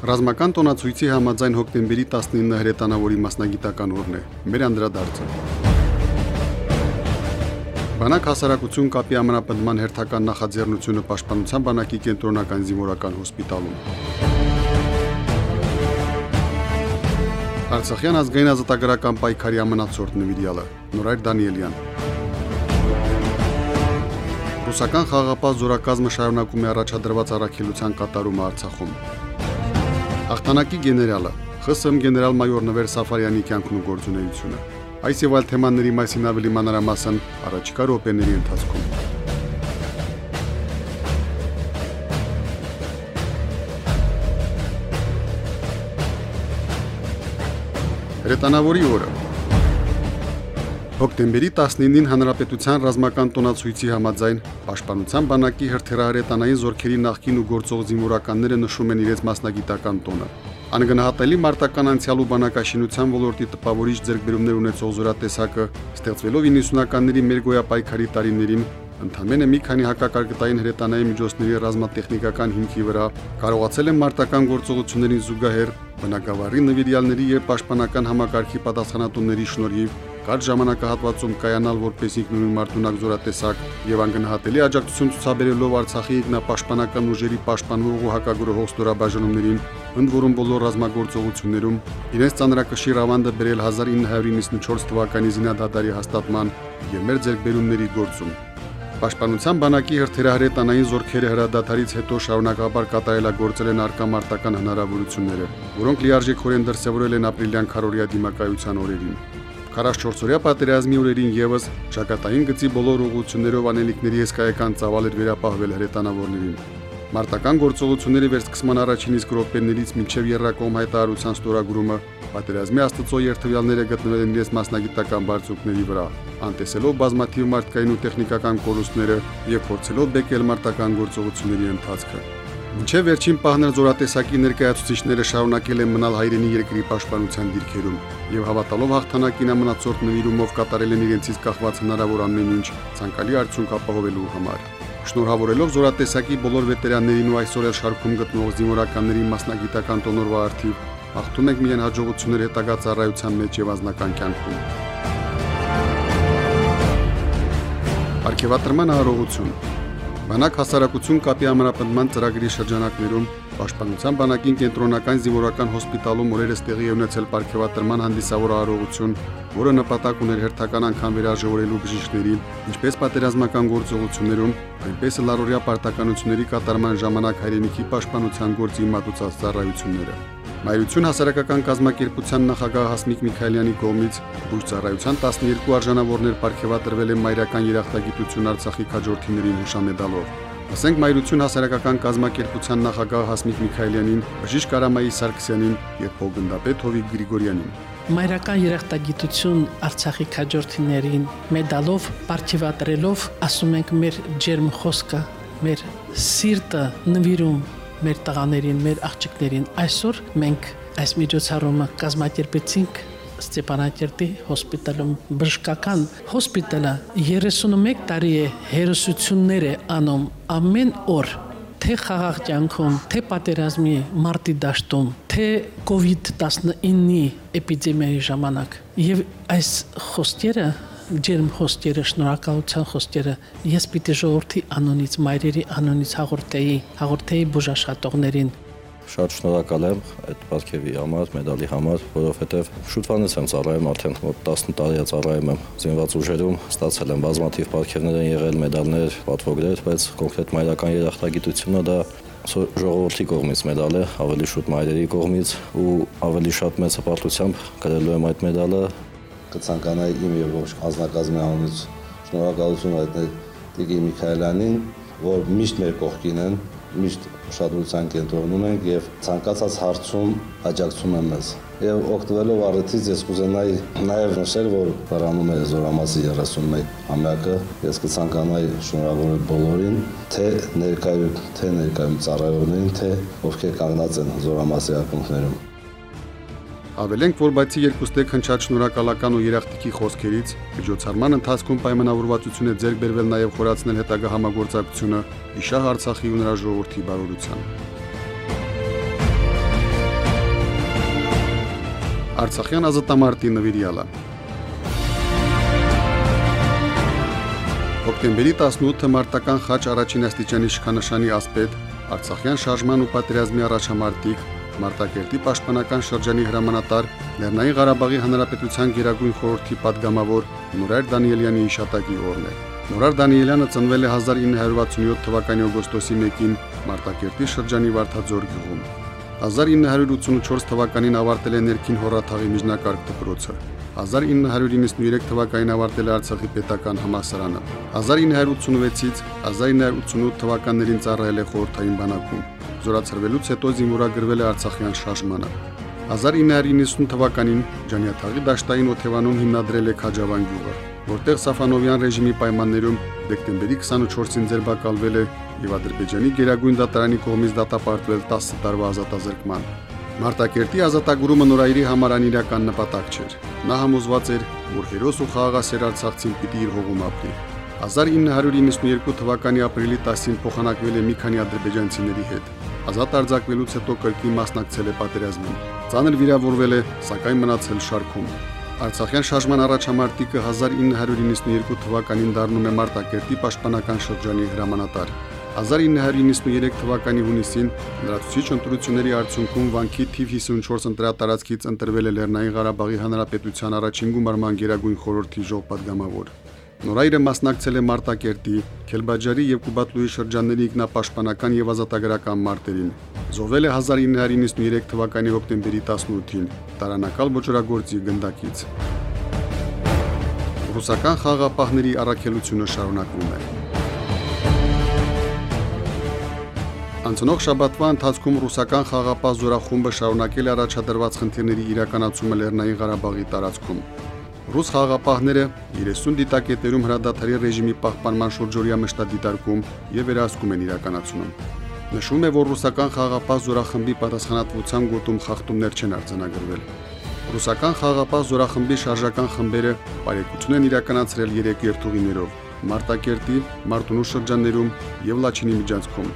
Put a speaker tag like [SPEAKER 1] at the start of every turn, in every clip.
[SPEAKER 1] Ռազմական տոնացույցի համաձայն հոկտեմբերի 19-ը հրետանավորի մասնագիտական օրն է։ Մեր անդրադարձը։ Բանակ հասարակություն կապի ամրապնդման հերթական նախաձեռնությունը Պաշտպանության բանակի կենտրոնական զինվորական հոսպիտալում։ Արցախյան ազգային ազատագրական պայքարի ամնացորդ նվիրյալը Նորայր Դանիելյան։ Ռուսական խաղապահ զորակազմը շարունակում է առաջադրված առաքելության կատարումը Արցախում։ Հաղթանակի գեներալը ԽՍՀՄ գեներալ-մայոր Նվեր Սաֆարյանի կյանքն ու գործունեությունը։ Այս եւ այլ թեմաների մասին ավելի մանրամասն առաջիկա րոպեների ընթացքում։ Հրետանավորի օրը Հոկտեմբերի 19-ին Հանրապետության ռազմական տոնացույցի համաձայն Պաշտպանության բանակի հրթիռահրետանային զորքերի նախկին ու գործող զինվորականները նշում են իրենց մասնագիտական տոնը։ Անգնահատելի մարտական անցյալ ու բանակաշինության ոլորտի տպավորիչ ձեռքբերումներ ունեցող զորատեսակը ստեղծվելով 90-ականների մեր գոյապայքարի տարիներին ընդամենը մի քանի հակակարգտային հրետանային միջոցների ռազմատեխնիկական հիմքի վրա կարողացել են մարտական գործողություններին զուգահեռ բնակավարի նվիրյալների եւ պաշտպանական համակարգի պատասխանատուների շնորհիվ կարճ ժամանակահատվածում կայանալ որպես ինքնուրույն մարտունակ զորատեսակ եւ անգնահատելի աջակցություն ցուցաբերելով Արցախի ինքնապաշտպանական ուժերի պաշտպանող ու հակագրողող ստորաբաժանումներին, ընդ որում բոլոր ռազմագործողություններում իրենց ծանրակշիռ ավանդը բերել 1994 թվականի զինադադարի հաստատման եւ մեր ձեռքբերումների գործում։ Պաշտպանության բանակի հրթիռահրետանային զորքերը հրադադարից հետո շարունակաբար կատարելագործել են արկամարտական հնարավորությունները, որոնք լիարժեքորեն դրսևորել են ապրիլյան քարորիա դիմակայության օրերին։ 44-օրյա պատերազմի օրերին եւս շակատային գծի բոլոր ուղություններով անելիքների հսկայական ծավալ էր վերապահվել հրետանավորներին։ Մարտական գործողությունների վերսկսման առաջին իսկ րոպեներից մինչև երրակողմ հայտարարության ստորագրումը պատերազմի աստծո երթվյալները գտնվել են իրենց մասնագիտական բարձունքների վրա, անտեսելով բազմաթիվ մարդկային ու տեխնիկական կորուստները եւ փորձելով բեկել մարտական գործողությունների ընթացքը։ Մինչև վերջին պահն զորատեսակի ներկայացուցիչները շարունակել են մնալ հայրենի երկրի պաշտպանության դիրքերում եւ հավատալով հաղթանակին ամնացորդ նվիրումով կատարել են իրենցից կախված հնարավոր ամեն ինչ ցանկալի արդյունք ապահովելու համար։ Շնորհավորելով զորատեսակի բոլոր վետերաններին ու այսօր շարքում գտնվող զինվորականների մասնագիտական տոնորվա արդիվ, հաղթում ենք միայն հաջողություններ հետագա ծառայության մեջ եւ անձնական կյանքում։ Արկեվատրման արարողություն Բանակ հասարակություն կապի ամրապնդման ծրագրի շրջանակներում Պաշտպանության բանակին կենտրոնական զինվորական հոսպիտալում օրերս տեղի ունեցել ապարքեվատրման հանդիսավոր արարողություն, որը նպատակ ուներ հերթական անգամ վերաժողորելու բժիշկներին, ինչպես պատերազմական գործողություններում, այնպես էլ առօրյա պարտականությունների կատարման ժամանակ հայրենիքի պաշտպանության գործի մատուցած ծառայությունները։ Մայրություն հասարակական կազմակերպության նախագահ Հասմիկ Միքայելյանի կողմից բուժ ծառայության 12 արժանավորներ ապարգևատրվել են մայրական երախտագիտություն Արցախի քաջորդիներին հուշամեդալով։ Ասենք Մայրություն հասարակական կազմակերպության նախագահ Հասմիկ Միքայելյանին, բժիշկ Արամայի Սարգսյանին եւ փոխգնդապետ Հովիկ Գրիգորյանին։
[SPEAKER 2] Մայրական երախտագիտություն Արցախի քաջորդիներին մեդալով ապարգևատրելով ասում ենք մեր ջերմ խոսքը, մեր սիրտը նվիրում մեր տղաներին, մեր աղջիկներին։ Այսօր մենք այս միջոցառումը կազմակերպեցինք Ստեփանակերտի հոսպիտալում բժշկական հոսպիտալը 31 տարի է հերոսություններ է անում ամեն օր թե խաղաղ կյանքում, թե պատերազմի մարտի դաշտում, թե COVID-19-ի էպիդեմիայի ժամանակ։ Եվ այս խոսքերը ջերմ խոսքերը, շնորհակալության խոսքերը ես պիտի ժողովրդի անոնից, մայրերի անոնից հաղորդեի, հաղորդեի բուժաշխատողներին
[SPEAKER 3] շատ շնորհակալ եմ այդ ապարքեվի համար, մեդալի համար, որովհետև շուտվանից եմ ծառայում արդեն մոտ 10 տարի է ծառայում եմ զինված ուժերում, ստացել եմ բազմաթիվ ապարքևներ են եղել, մեդալներ, պատվոգրեր, բայց կոնկրետ մայրական երախտագիտությունը դա ժողովրդի կողմից մեդալ է, ավելի շուտ մայրերի կողմից ու ավելի շատ մեծ հպարտությամբ գրելու եմ այդ մեդալը
[SPEAKER 4] կցանկանայի իմ եւ ողջ անձնակազմի անունից շնորհակալություն հայտնել Տիգի Միքայելյանին, որ միշտ մեր կողքին են, միշտ ուշադրության կենտրոնում ենք եւ ցանկացած հարցում աջակցում են մեզ։ Եվ օգտվելով առիթից ես կուզենայի նաև նշել, որ հեռանում է Զորամասի 31 ամյակը։ Ես կցանկանայի շնորհավորել բոլորին, թե ներկայում, թե ներկայում ծառայողներին, թե ովքեր կանգնած են Զորամասի ակունքներում։
[SPEAKER 1] Ավելենք, որ բացի երկուստեք հնչած շնորհակալական ու երախտիկի խոսքերից, միջոցառման ընթացքում պայմանավորվածություն է ձեռք բերվել նաև խորացնել հետագա համագործակցությունը Իշահ Արցախի ու նրա ժողովրդի բարօրության։ Արցախյան ազատամարտի նվիրյալը. Հոկտեմբերի 18-ը մարտական խաչ առաջին աստիճանի իշխանաշանի ասպետ Արցախյան շարժման ու պատերազմի առաջամարտիկ Մարտակերտի պաշտպանական շրջանի հրամանատար Լեռնային Ղարաբաղի Հանրապետության Գերագույն խորհրդի падգամավոր Նուրար Դանիելյանի հիշատակի օրն է։ Նուրար Դանիելյանը ծնվել է 1967 թվականի օգոստոսի 1-ին Մարտակերտի շրջանի Վարդաձոր գյուղում։ 1984 թվականին ավարտել է ներքին հորաթաղի միջնակարգ դպրոցը։ 1993 թվականին ավարտել է Արցախի պետական համալսարանը։ 1986-ից 1988 թվականներին ծառայել է խորհրդային բանակում զորացրվելուց հետո զինվորագրվել է Արցախյան շարժմանը։ 1990 թվականին Ջանյաթաղի դաշտային օթևանում հիմնադրել է Քաջավան գյուղը, որտեղ Սաֆանովյան ռեժիմի պայմաններում դեկտեմբերի 24-ին ձերբակալվել է եւ Ադրբեջանի Գերագույն դատարանի կողմից դատապարտվել 10 տարվա ազատազրկման։ Մարտակերտի ազատագրումը նորայրի համար անիրական նպատակ չէր։ Նա համոզված էր, որ հերոս ու խաղաղասեր Արցախցին պիտի իր հողում ապրի։ 1992 թվականի ապրիլի 10-ին փոխանակվել է մի քանի ադրբեջանցիների հետ ազատ արձակվելուց հետո կրկին մասնակցել է պատերազմին։ Ծանր վիրավորվել է, սակայն մնացել շարքում։ Արցախյան շարժման առաջամարտիկը 1992 թվականին դառնում է Մարտակերտի պաշտպանական շրջանի հրամանատար։ 1993 թվականի հունիսին լրացուցիչ ընտրությունների արդյունքում վանքի թիվ 54 ընտրատարածքից ընտրվել է Լեռնային Ղարաբաղի Հանրապետության առաջին գումարման գերագույն խորհրդի ժողովպատգամավոր։ Նորայրը մասնակցել է Մարտակերտի, Քելբաջարի եւ Կուբատլուի շրջանների ինքնապաշտպանական եւ ազատագրական մարտերին։ Զոհվել է 1993 թվականի հոկտեմբերի 18-ին Տարանակալ ոչրագործի գնդակից։ Ռուսական խաղապահների առաքելությունը շարունակվում է։ Անցնող շաբաթվա ընթացքում ռուսական խաղապահ զորախումբը շարունակել է առաջադրված խնդիրների իրականացումը Լեռնային Ղարաբաղի տարածքում։ Ռուս խաղապահները 30 դիտակետերում հրադադարի ռեժիմի պահպանման շուրջօրյա մշտադիտարկում եւ վերահսկում են իրականացնում։ Նշվում է, որ ռուսական խաղապահ զորախմբի պատասխանատվության գոտում խախտումներ չեն արձանագրվել։ Ռուսական խաղապահ զորախմբի շարժական խմբերը բարեկեցություն են իրականացրել 3 երթուղիներով՝ Մարտակերտի, Մարտունու շրջաններում եւ Լաչինի միջանցքում։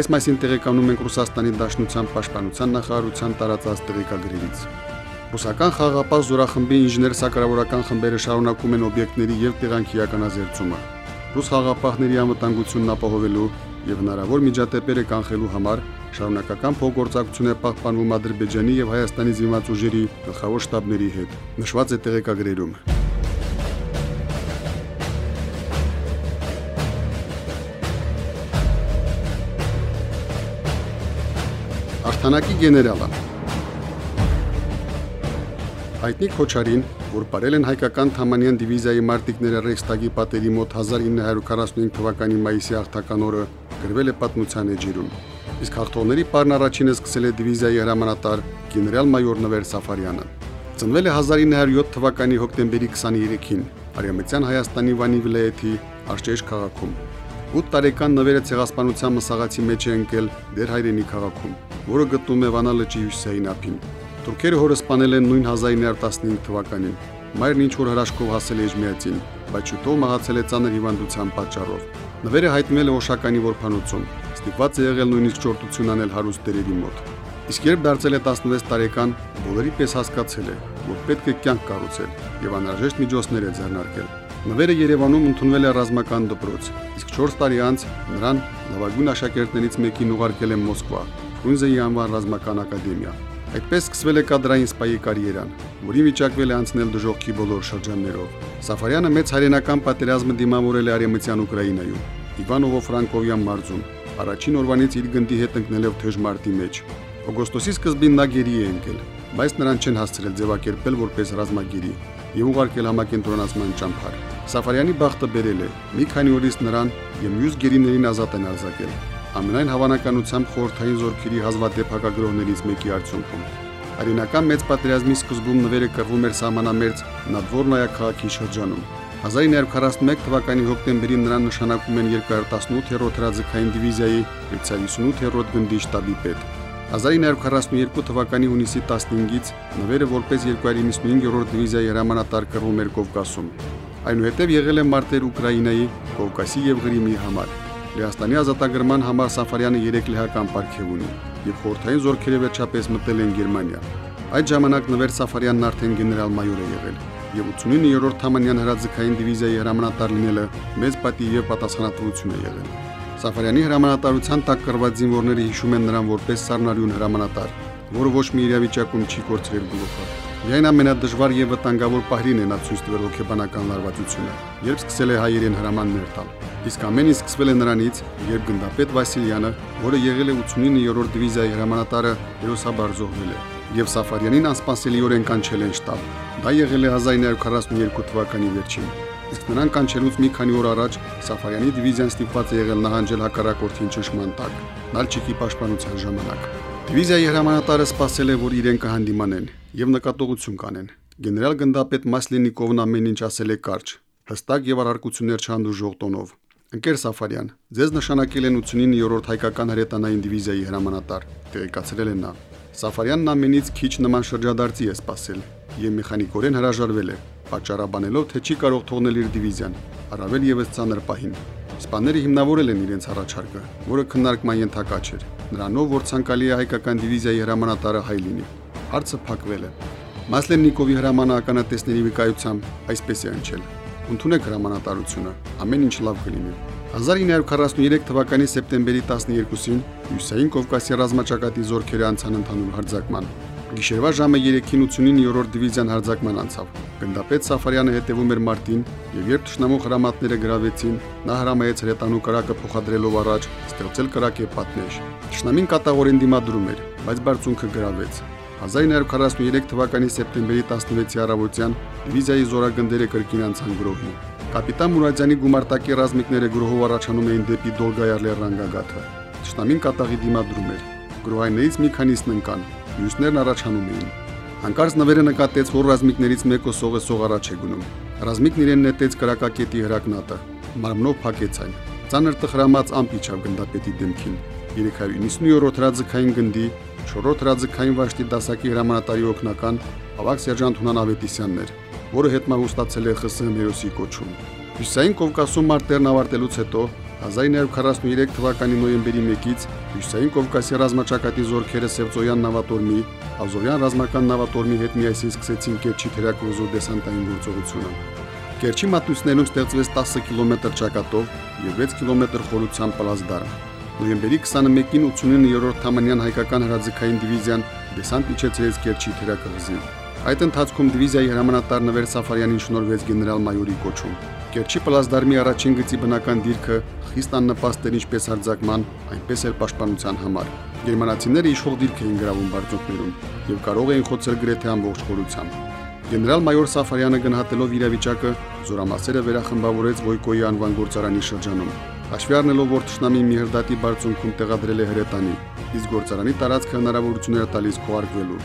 [SPEAKER 1] Այս մասին տեղեկանում ենք Ռուսաստանի Դաշնության պաշտպանության նախարարության տարածած տեղեկագրերից։ Ռուսական խաղապահ զորախմբի ինժեներ-սակրավորական խմբերը շարունակում են օբյեկտների եւ տեղանքի իրականազերծումը։ Ռուս խաղապահների անվտանգությունն ապահովելու եւ հնարավոր միջադեպերը կանխելու համար շարունակական փոխգործակցություն է պահպանվում Ադրբեջանի եւ Հայաստանի զինված ուժերի գլխավոր շտաբների հետ։ Նշված է տեղեկագրերում։ Արթանակի գեներալը Հայտնի Քոչարին, որ ապրել են հայկական Թամանյան դիվիզիայի մարտիկները Ռեքստագի պատերի մոտ 1945 թվականի մայիսի աղթական օրը գրվել է պատմության էջերում։ Իսկ հաղթողների պարն առաջինը սկսել է դիվիզիայի հրամանատար գեներալ-մայոր Նվեր Սաֆարյանը։ Ծնվել է 1907 թվականի հոկտեմբերի 23-ին Արևմտյան Հայաստանի Վանի վիլայեթի Արճեշ քաղաքում։ 8 տարեկան Նվերը ցեղասպանության մսաղացի մեջ է ընկել դեր հայրենի քաղաքում, որը գտնվում է Վանա լճի հյուսիսային ափին։ Թուրքերը հորը սպանել են նույն 1915 թվականին։ Մայրն ինչ որ հրաշքով հասել է Էջմիածին, բայց շուտով մահացել է ծանր հիվանդության պատճառով։ Նվերը հայտնվել է Օշականի որփանոցում։ Ստիպված է եղել նույնիսկ ճորտություն անել հարուստ դերերի մոտ։ Իսկ երբ դարձել է 16 տարեկան, բոլորի պես հասկացել է, որ պետք է կյանք կառուցել եւ անհրաժեշտ միջոցներ է ձեռնարկել։ Նվերը Երևանում ընդունվել է ռազմական դպրոց, իսկ 4 տարի անց նրան լավագույն աշակերտներից մեկին ուղարկել է Մոսկվա, Ֆրունզեի անվան ռազմական ակադեմիա։ Այդպես սկսվել է կադրային սպայի կարիերան, որի վիճակվել է անցնել դժողքի բոլոր շրջաններով։ Սաֆարյանը մեծ հայրենական պատերազմը դիմավորել է Արեմտյան Ուկրաինայում, Իվանովո Ֆրանկովյան մարզում, առաջին օրվանից իր գնդի հետ ընկնելով թեժ մարտի մեջ։ Օգոստոսի սկզբին նա գերի է ընկել, բայց նրան չեն հասցրել ձևակերպել որպես ռազմագերի եւ ուղարկել համակենտրոնացման ճամփար։ Սաֆարյանի բախտը բերել է։ Մի քանի օրից նրան եւ մյուս գերիներին ազատ են արձակել։ ամենայն հավանականությամբ խորթային զորքերի հազվադեպ հակագրողներից մեկի արդյունքում։ Արինական մեծ պատերազմի սկզբում նվերը կռվում էր սահմանամերձ Նադվորնայա քաղաքի շրջանում։ 1941 թվականի հոկտեմբերին նրան նշանակում են 218-րդ հրաձգային դիվիզիայի 658-րդ գնդի շտաբի պետ։ 1942 թվականի հունիսի 15-ից նվերը որպես 295-րդ դիվիզիայի հրամանատար կռվում էր Կովկասում։ Այնուհետև եղել է մարտեր Ուկրաինայի, Կովկասի եւ Ղրիմի համար։ Լեհաստանի ազատագրման համար Սաֆարյանը 3 լեհական պարգև ունի եւ խորթային զորքերը վերջապես մտել են Գերմանիա։ Այդ ժամանակ Նվեր Սաֆարյանն արդեն գեներալ-մայոր է եղել եւ 89-րդ Թամանյան հրաձգային դիվիզիայի հրամանատար լինելը մեծ պատիվ եւ պատասխանատվություն է եղել։ Սաֆարյանի հրամանատարության տակ կրված զինվորները հիշում են նրան որպես սառնարյուն հրամանատար, որը ոչ մի իրավիճակում չի կորցրել գլուխը։ Միայն ամենադժվար եւ վտանգավոր պահրին է նա ցույց տվել հոգեբանական լարվածությունը, երբ սկսել է հայերեն հրամաններ տալ։ Իսկ ամեն ինչ սկսվել է նրանից, երբ գնդապետ Վասիլյանը, որը եղել է 89-րդ դիվիզիայի հրամանատարը, հերոսաբար զոհվել է, եւ Սաֆարյանին անսպասելիորեն կանչել են շտաբ։ Դա եղել է 1942 թվականի վերջին։ Իսկ նրան կանչելուց մի քանի օր առաջ Սաֆարյանի դիվիզիան ստիպված է եղել նահանջել հակառակորդին ճշմարտ տակ, Նալչիկի պաշտպանության ժամանակ։ Դիվիզիայի հրամանատարը սպասել է, որ իրեն կհանդիմանեն եւ նկատողություն կանեն։ Գեներալ գնդապետ Մասլենիկովն ամեն ինչ ասել է կարճ, հստակ եւ առարկություններ չհանդուրժող տոնով։ Ընկեր Սաֆարյան, ձեզ նշանակել են 89-րդ հայկական հրետանային դիվիզիայի հրամանատար, տեղեկացրել են նա։ Սաֆարյանն ամենից քիչ նման շրջադարձի է սпасել եւ մեխանիկորեն հրաժարվել է, պատճառաբանելով, թե չի կարող թողնել իր դիվիզիան, առավել եւս ցաներ պահին։ Իսպաները հիմնավորել են իրենց առաջարկը, որը քննարկման ենթակա չէր, նրանով որ ցանկալի է հայկական դիվիզիայի հրամանատարը հայ լինի։ Հարցը փակվել է։ Մասլեննիկովի հրամանականատեսների վկայությամբ այսպես է ընչել Ընդունեք հրամանատարությունը, ամեն ինչ լավ կլինի։ 1943 թվականի սեպտեմբերի 12-ին Հյուսային Կովկասի ռազմաճակատի զորքերը անցան ընդհանուր հարձակման։ Գիշերվա ժամը 3-ին 89-րդ դիվիզիան հարձակման անցավ։ Գնդապետ Սաֆարյանը հետևում էր Մարտին, եւ երբ ճշնամու հրամատները գրավեցին, նա հրամայեց հրետանու կրակը փոխադրելով առաջ, ստեղծել կրակե պատնեշ։ Ճշնամին կատաղորեն դիմադրում էր, բայց բարձունքը գրավեց։ 1943 թվականի սեպտեմբերի 16-ի առավոտյան դիվիզիայի զորագնդերը կրկին անցան գրոհի։ Կապիտան Մուրադյանի գումարտակի ռազմիկները գրոհով առաջանում էին դեպի Դոլգայար լեռնագագաթը։ Ճշնամին կատաղի դիմադրում էր։ Գրոհայներից մի քանիսն ընկան, մյուսներն առաջանում էին։ Հանկարծ նվերը նկատեց, որ ռազմիկներից մեկը սողը սող առաջ է գնում։ Ռազմիկն իրեն նետեց կրակակետի հրակնատը, մարմնով փակեց այն։ Ծանր տխրամած ամպ իջավ գնդապետի դեմքին։ 397-րդ հրաձգային գնդի 4-րդ հրաձգային վաշտի դասակի հրամանատարի օկնական ավակ սերժանտ Հունան Ավետիսյանն էր, որը հետմահուստացել է ԽՍՀՄ հերոսի կոչում։ Հյուսային Կովկասում մարտերն ավարտելուց հետո 1943 թվականի նոյեմբերի 1-ից Հյուսային Կովկասի ռազմաճակատի զորքերը Սևծոյան նավատորմի, Ազովյան ռազմական նավատորմի հետ միասին սկսեցին Կերչի թերակղզու դեսանտային գործողությունը։ Կերչի մատույցներում ստեղծվեց 10 կիլոմետր ճակատով եւ 6 կիլոմետր խորությամբ պլազդարան։ Նոյեմբերի 21-ին 89-րդ Թամանյան հայկական հրաձգային դիվիզիան դեսանտ իջեցրեց Կերչի թերակղզին։ Այդ ընթացքում դիվիզիայի հրամանատար Նվեր Սաֆարյանին շնորհվեց գեներալ-մայորի կոչում։ Կերչի պլազդարմի առաջին գծի բնական դիրքը խիստ աննպաստ էր ինչպես հարձակման, այնպես էլ պաշտպանության համար։ Գերմանացիները իշխող դիրք էին գրավում բարձունքներում եւ կարող էին խոցել գրեթե ամբողջ խորությամբ։ Գեներալ-մայոր Սաֆարյանը գնահատելով իրավիճակը զորամասերը վերախմբավորեց Վոյկոյի անվան գործարանի շրջանում։ Հաշվի առնելով, որ ճշնամին մի հրդադի բարձունքում տեղադրել է հրետանի, իսկ գործարանի տարածքը հնարավորություններ տալիս քողարկվելու։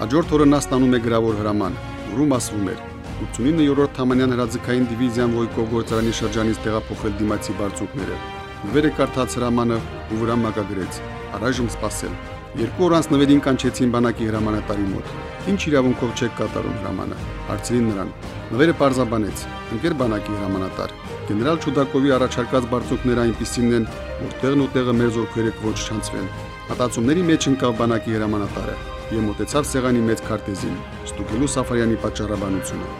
[SPEAKER 1] Հաջորդ օրը նա ստանում է գրավոր հրաման, որում ասվում էր. 89-րդ Թամանյան հրաձգային դիվիզիան Վոյկով գործարանի շրջանից տեղափոխել դիմացի բարձունքները։ Նվերը կարդաց հրամանը ու վրա մակագրեց. առայժմ սпасել։ Երկու օր անց նվերին կանչեցին բանակի հրամանատարի մոտ։ Ինչ իրավունքով չեք կատարում հրամանը։ Հարցրին նրան։ Նվերը բարձաբանեց։ Ընկեր բանակի հրամանատար Գեներալ Չուդակովի առաջարկած բարձունքները այնպիսին են, որ տեղն ու տեղը մեր զորքերը կոչ չանցվեն։ Հատացումների մեջ ընկավ բանակի հրամանատարը եւ մտեցավ սեղանի մեծ քարտեզին, ստուգելու Սաֆարյանի պատճառաբանությունը։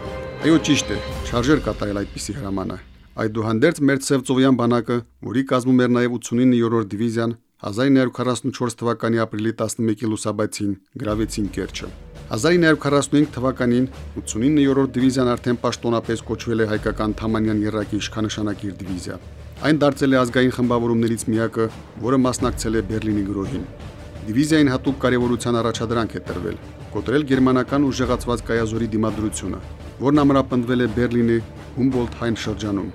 [SPEAKER 1] Այո, ճիշտ է, շարժեր կատարել այդպիսի հրամանը։ Այդուհանդերձ մեր Սևծովյան բանակը, որի կազմում էր նաև 89-րդ դիվիզիան, 1944 թվականի ապրիլի 11-ի լուսաբացին գրավեցին Կերչը։ 1945 թվականին 89-րդ դիվիզիան արդեն պաշտոնապես կոչվել է հայկական Թամանյան երրակի իշխանանշանակիր դիվիզիա։ Այն դարձել է ազգային խմբավորումներից միակը, որը մասնակցել է Բերլինի գրոհին։ Դիվիզիային հատուկ կարևորության առաջադրանք է տրվել՝ կոտրել գերմանական ուժեղացված կայազորի դիմադրությունը, որն ամրապնդվել է Բերլինի Հումբոլթ-Հայն շրջանում։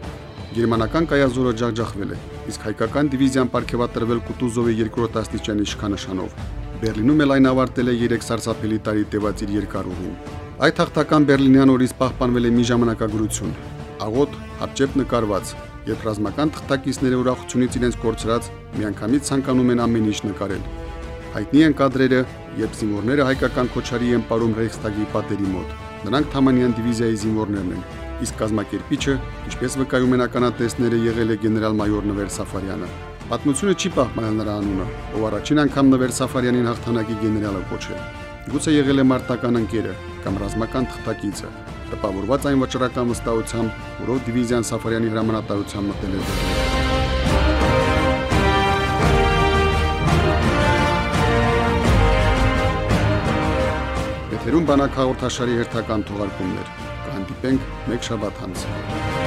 [SPEAKER 1] Գերմանական կայազորը ջախջախվել է, իսկ հայկական դիվիզիան ապարգևատրվել Կուտուզովի երկրորդ աստիճանի իշխանանշանով։ Բերլինում էլ այն ավարտել է 3 սարսափելի տարի տևած իր երկարուղին։ Այդ հաղթական Բերլինյան օրից պահպանվել է մի ժամանակագրություն։ Աղոտ, հապճեպ նկարված, երբ ռազմական թղթակիցները ուրախությունից իրենց կորցրած միանգամից ցանկանում են ամեն ինչ նկարել։ Հայտնի են կադրերը, երբ զինվորները հայկական քոչարի են ապարում Ռեյխստագի պատերի մոտ։ Նրանք Թամանյան դիվիզիայի զինվորներն են, իսկ կազմակերպիչը, ինչպես վկայում են ականատեսները, եղել է գեներալ-մայոր Նվեր Սաֆարյանը։ Պատմությունը չի պահպանել նրա անունը, ով առաջին անգամ Նվեր Սաֆարյանին հաղթանակի գեներալը կոչել։ Գուցե եղել է մարտական ընկերը կամ ռազմական թղթակիցը, տպավորված այն վճռական վստահությամբ, որով դիվիզիան Սաֆարյանի հրամանատարությամբ մտել է դեպի Եթերում բանակ հաղորդաշարի հերթական թողարկումներ։ Կհանդիպենք մեկ շաբաթ անց։